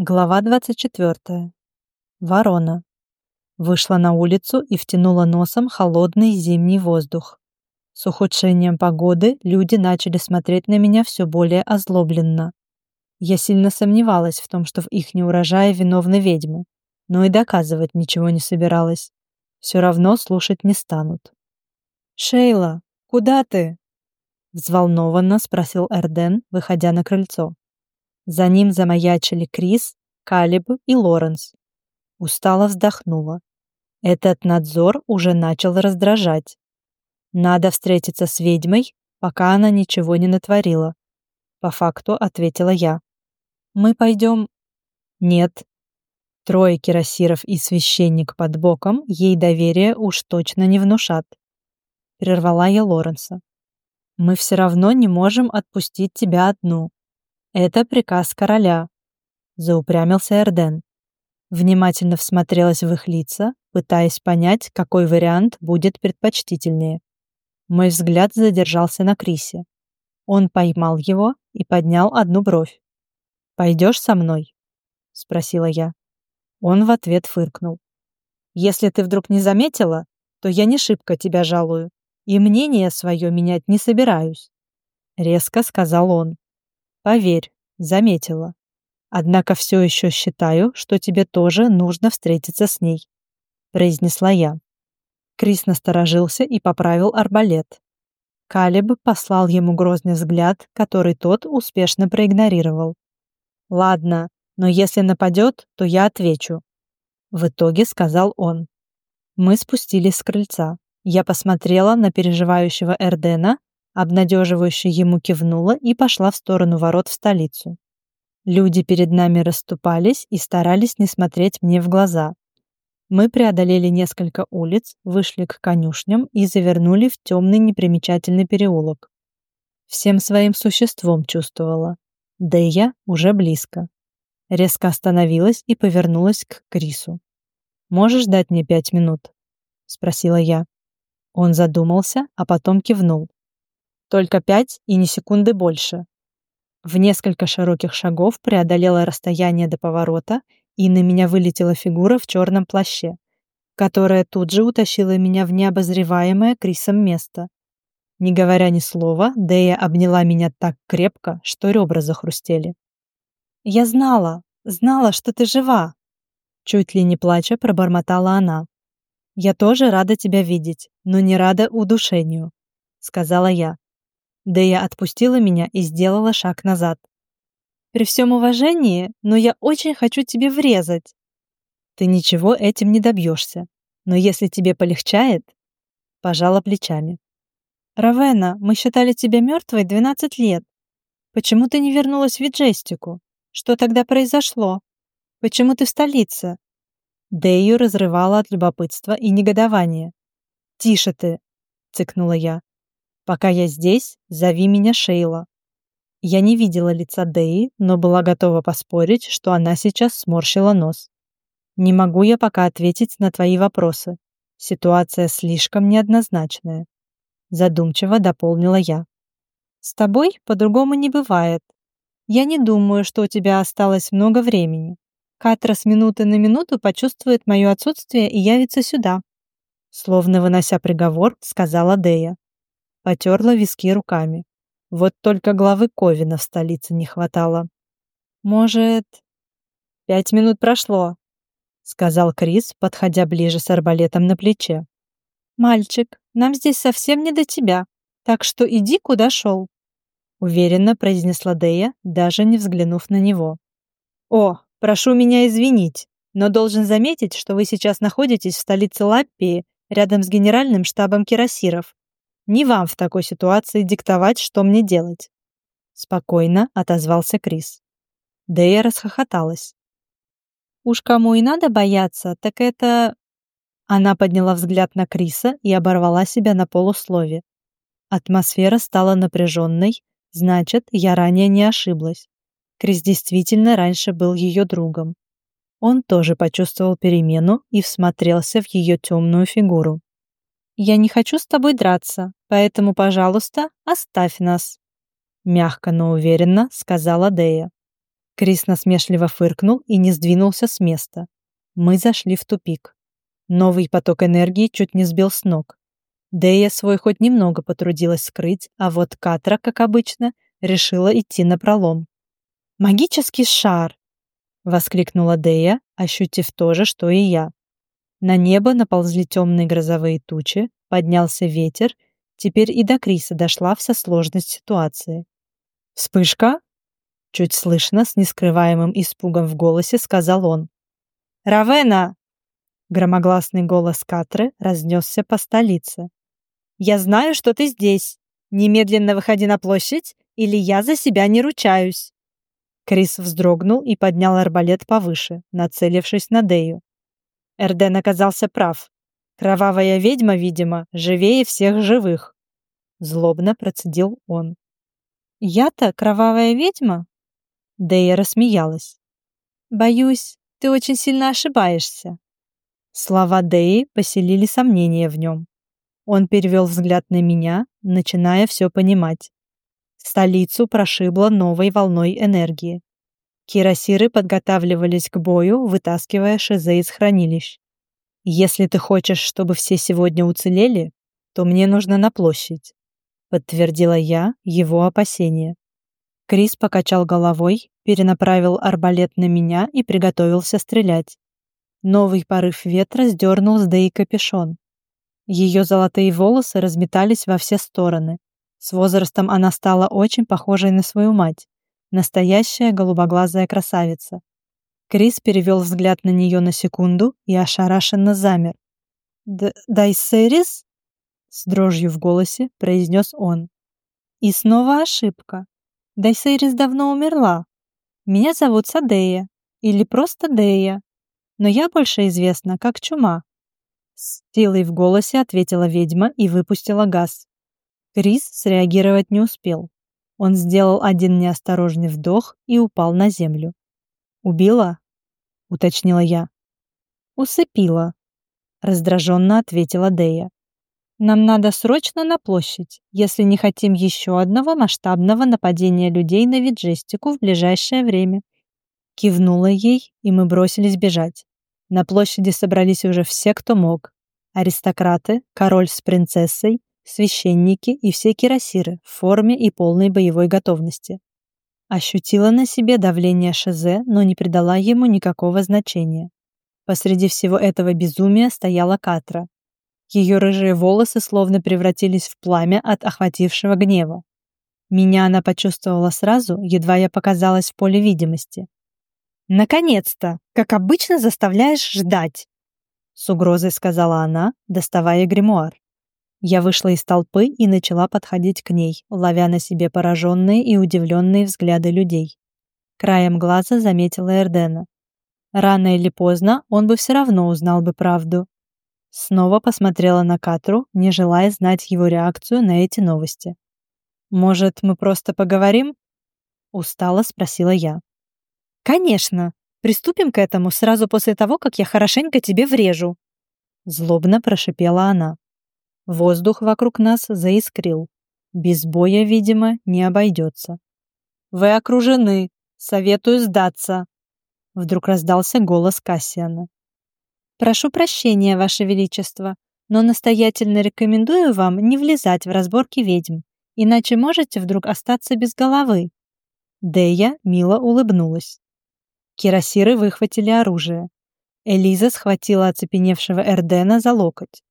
Глава 24. Ворона. Вышла на улицу и втянула носом холодный зимний воздух. С ухудшением погоды люди начали смотреть на меня все более озлобленно. Я сильно сомневалась в том, что в их неурожае виновны ведьмы, но и доказывать ничего не собиралась. Все равно слушать не станут. «Шейла, куда ты?» Взволнованно спросил Эрден, выходя на крыльцо. За ним замаячили Крис, Калиб и Лоренс. Устало вздохнула. Этот надзор уже начал раздражать. Надо встретиться с ведьмой, пока она ничего не натворила. По факту ответила я. Мы пойдем... Нет. Трое кирасиров и священник под боком ей доверие уж точно не внушат. Прервала я Лоренса. Мы все равно не можем отпустить тебя одну. «Это приказ короля», — заупрямился Эрден. Внимательно всмотрелась в их лица, пытаясь понять, какой вариант будет предпочтительнее. Мой взгляд задержался на Крисе. Он поймал его и поднял одну бровь. «Пойдешь со мной?» — спросила я. Он в ответ фыркнул. «Если ты вдруг не заметила, то я не шибко тебя жалую, и мнение свое менять не собираюсь», — резко сказал он. Поверь, заметила. Однако все еще считаю, что тебе тоже нужно встретиться с ней», — произнесла я. Крис насторожился и поправил арбалет. Калиб послал ему грозный взгляд, который тот успешно проигнорировал. «Ладно, но если нападет, то я отвечу», — в итоге сказал он. Мы спустились с крыльца. Я посмотрела на переживающего Эрдена обнадеживающе ему кивнула и пошла в сторону ворот в столицу. Люди перед нами расступались и старались не смотреть мне в глаза. Мы преодолели несколько улиц, вышли к конюшням и завернули в темный непримечательный переулок. Всем своим существом чувствовала. Да и я уже близко. Резко остановилась и повернулась к Крису. «Можешь дать мне пять минут?» — спросила я. Он задумался, а потом кивнул. Только пять и ни секунды больше. В несколько широких шагов преодолела расстояние до поворота, и на меня вылетела фигура в черном плаще, которая тут же утащила меня в необозреваемое Крисом место. Не говоря ни слова, Дэя обняла меня так крепко, что ребра захрустели. «Я знала, знала, что ты жива!» Чуть ли не плача пробормотала она. «Я тоже рада тебя видеть, но не рада удушению», — сказала я. Дэя отпустила меня и сделала шаг назад. «При всем уважении, но я очень хочу тебе врезать». «Ты ничего этим не добьешься, но если тебе полегчает...» Пожала плечами. «Равена, мы считали тебя мертвой 12 лет. Почему ты не вернулась в Виджестику? Что тогда произошло? Почему ты в столице?» Дэю разрывала от любопытства и негодования. «Тише ты!» — цыкнула я. Пока я здесь, зови меня Шейла. Я не видела лица Дэи, но была готова поспорить, что она сейчас сморщила нос. Не могу я пока ответить на твои вопросы. Ситуация слишком неоднозначная. Задумчиво дополнила я. С тобой по-другому не бывает. Я не думаю, что у тебя осталось много времени. Катра с минуты на минуту почувствует мое отсутствие и явится сюда. Словно вынося приговор, сказала Дэя. Потерла виски руками. Вот только главы Ковина в столице не хватало. Может, пять минут прошло, сказал Крис, подходя ближе с арбалетом на плече. Мальчик, нам здесь совсем не до тебя, так что иди куда шел. Уверенно произнесла Дея, даже не взглянув на него. О, прошу меня извинить, но должен заметить, что вы сейчас находитесь в столице Лаппии, рядом с генеральным штабом кирасиров. Не вам в такой ситуации диктовать, что мне делать. Спокойно отозвался Крис. Дэя расхохоталась. Уж кому и надо бояться, так это... Она подняла взгляд на Криса и оборвала себя на полуслове. Атмосфера стала напряженной, значит, я ранее не ошиблась. Крис действительно раньше был ее другом. Он тоже почувствовал перемену и всмотрелся в ее темную фигуру. «Я не хочу с тобой драться, поэтому, пожалуйста, оставь нас», — мягко, но уверенно сказала Дея. Крис насмешливо фыркнул и не сдвинулся с места. Мы зашли в тупик. Новый поток энергии чуть не сбил с ног. Дея свой хоть немного потрудилась скрыть, а вот Катра, как обычно, решила идти на пролом. «Магический шар!» — воскликнула Дея, ощутив то же, что и я. На небо наползли темные грозовые тучи, поднялся ветер, теперь и до Криса дошла вся сложность ситуации. «Вспышка?» — чуть слышно, с нескрываемым испугом в голосе сказал он. «Равена!» — громогласный голос Катры разнесся по столице. «Я знаю, что ты здесь. Немедленно выходи на площадь, или я за себя не ручаюсь». Крис вздрогнул и поднял арбалет повыше, нацелившись на Дею. Эрден оказался прав. Кровавая ведьма, видимо, живее всех живых. Злобно процедил он. «Я-то кровавая ведьма?» Дея рассмеялась. «Боюсь, ты очень сильно ошибаешься». Слова Деи поселили сомнения в нем. Он перевел взгляд на меня, начиная все понимать. Столицу прошибло новой волной энергии. Кирасиры подготавливались к бою, вытаскивая Шизе из хранилищ. «Если ты хочешь, чтобы все сегодня уцелели, то мне нужно на площадь», подтвердила я его опасения. Крис покачал головой, перенаправил арбалет на меня и приготовился стрелять. Новый порыв ветра сдернул с Деи капюшон. Ее золотые волосы разметались во все стороны. С возрастом она стала очень похожей на свою мать. Настоящая голубоглазая красавица. Крис перевел взгляд на нее на секунду и ошарашенно замер. «Дайсерис?» С дрожью в голосе произнес он. И снова ошибка. Дайсерис давно умерла. Меня зовут Садея. Или просто Дея. Но я больше известна как Чума. С силой в голосе ответила ведьма и выпустила газ. Крис среагировать не успел. Он сделал один неосторожный вдох и упал на землю. «Убила?» — уточнила я. «Усыпила», — раздраженно ответила Дея. «Нам надо срочно на площадь, если не хотим еще одного масштабного нападения людей на Виджестику в ближайшее время». Кивнула ей, и мы бросились бежать. На площади собрались уже все, кто мог. Аристократы, король с принцессой, священники и все кирасиры в форме и полной боевой готовности. Ощутила на себе давление Шезе, но не придала ему никакого значения. Посреди всего этого безумия стояла Катра. Ее рыжие волосы словно превратились в пламя от охватившего гнева. Меня она почувствовала сразу, едва я показалась в поле видимости. «Наконец-то! Как обычно заставляешь ждать!» С угрозой сказала она, доставая гримуар. Я вышла из толпы и начала подходить к ней, ловя на себе пораженные и удивленные взгляды людей. Краем глаза заметила Эрдена. Рано или поздно он бы все равно узнал бы правду. Снова посмотрела на Катру, не желая знать его реакцию на эти новости. «Может, мы просто поговорим?» Устало спросила я. «Конечно! Приступим к этому сразу после того, как я хорошенько тебе врежу!» Злобно прошипела она. Воздух вокруг нас заискрил. Без боя, видимо, не обойдется. «Вы окружены! Советую сдаться!» Вдруг раздался голос Кассиана. «Прошу прощения, Ваше Величество, но настоятельно рекомендую вам не влезать в разборки ведьм, иначе можете вдруг остаться без головы». Дея мило улыбнулась. Кирасиры выхватили оружие. Элиза схватила оцепеневшего Эрдена за локоть.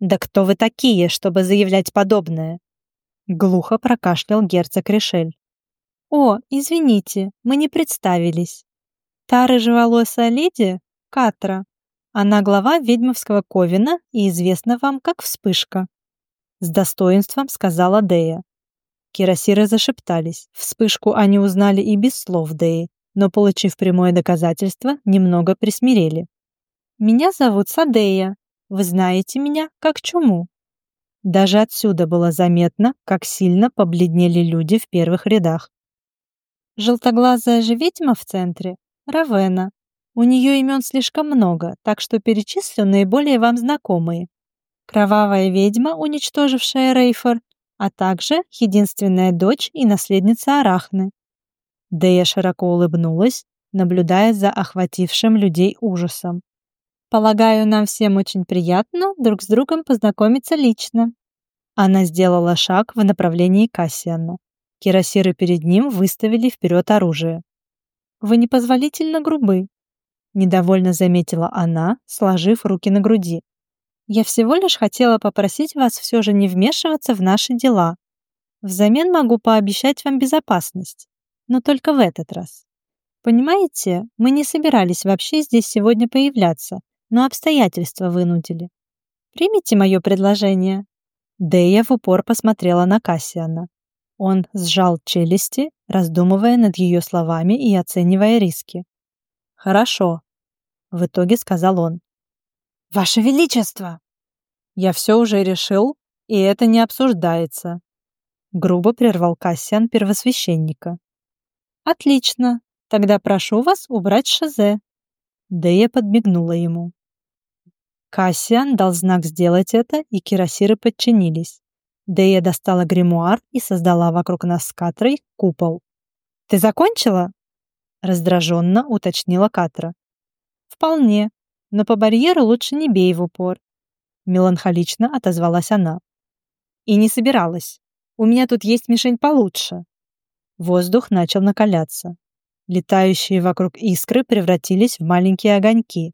«Да кто вы такие, чтобы заявлять подобное?» Глухо прокашлял герцог Решель. «О, извините, мы не представились. Та рыжеволосая леди — Катра. Она глава ведьмовского ковина и известна вам как Вспышка». С достоинством сказала Дея. Кирасиры зашептались. Вспышку они узнали и без слов Деи, но, получив прямое доказательство, немного присмирели. «Меня зовут Садея. Вы знаете меня как чуму». Даже отсюда было заметно, как сильно побледнели люди в первых рядах. Желтоглазая же ведьма в центре — Равена. У нее имен слишком много, так что перечислю наиболее вам знакомые. Кровавая ведьма, уничтожившая Рейфор, а также единственная дочь и наследница Арахны. Дэя широко улыбнулась, наблюдая за охватившим людей ужасом. «Полагаю, нам всем очень приятно друг с другом познакомиться лично». Она сделала шаг в направлении Кассиана. Кирасиры перед ним выставили вперед оружие. «Вы непозволительно грубы», — недовольно заметила она, сложив руки на груди. «Я всего лишь хотела попросить вас все же не вмешиваться в наши дела. Взамен могу пообещать вам безопасность, но только в этот раз. Понимаете, мы не собирались вообще здесь сегодня появляться, но обстоятельства вынудили. Примите мое предложение». Дэя в упор посмотрела на Кассиана. Он сжал челюсти, раздумывая над ее словами и оценивая риски. «Хорошо», — в итоге сказал он. «Ваше Величество!» «Я все уже решил, и это не обсуждается», — грубо прервал Кассиан первосвященника. «Отлично, тогда прошу вас убрать шазе». Дея подмигнула ему. Кассиан дал знак сделать это, и кирасиры подчинились. Дея достала гримуар и создала вокруг нас с Катрой купол. «Ты закончила?» Раздраженно уточнила Катра. «Вполне, но по барьеру лучше не бей в упор», меланхолично отозвалась она. «И не собиралась. У меня тут есть мишень получше». Воздух начал накаляться. Летающие вокруг искры превратились в маленькие огоньки.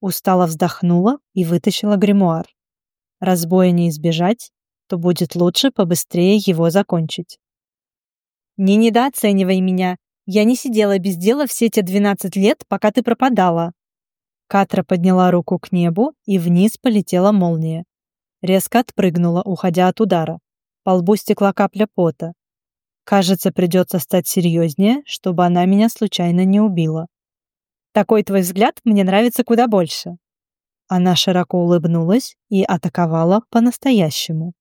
Устало вздохнула и вытащила гримуар. Разбоя не избежать, то будет лучше побыстрее его закончить. «Не недооценивай меня. Я не сидела без дела все те 12 лет, пока ты пропадала». Катра подняла руку к небу, и вниз полетела молния. Резко отпрыгнула, уходя от удара. По лбу стекла капля пота. Кажется, придется стать серьезнее, чтобы она меня случайно не убила. Такой твой взгляд мне нравится куда больше. Она широко улыбнулась и атаковала по-настоящему.